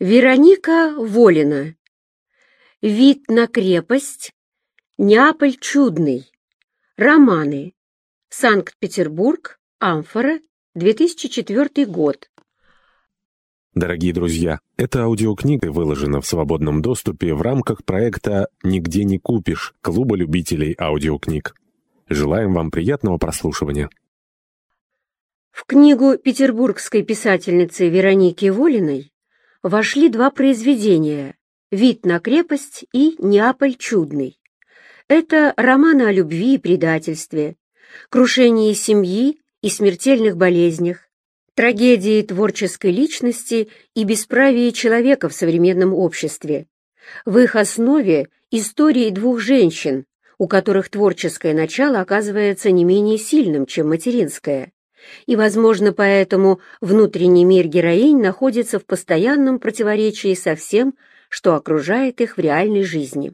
Вероника Волина. Вид на крепость. Неаполь чудный. Романы. Санкт-Петербург. Амфора. 2004 год. Дорогие друзья, эта аудиокнига выложена в свободном доступе в рамках проекта «Нигде не купишь» Клуба любителей аудиокниг. Желаем вам приятного прослушивания. В книгу петербургской писательницы Вероники Волиной вошли два произведения «Вид на крепость» и «Неаполь чудный». Это романы о любви и предательстве, крушении семьи и смертельных болезнях, трагедии творческой личности и бесправии человека в современном обществе. В их основе истории двух женщин, у которых творческое начало оказывается не менее сильным, чем материнское и, возможно, поэтому внутренний мир героинь находится в постоянном противоречии со всем, что окружает их в реальной жизни.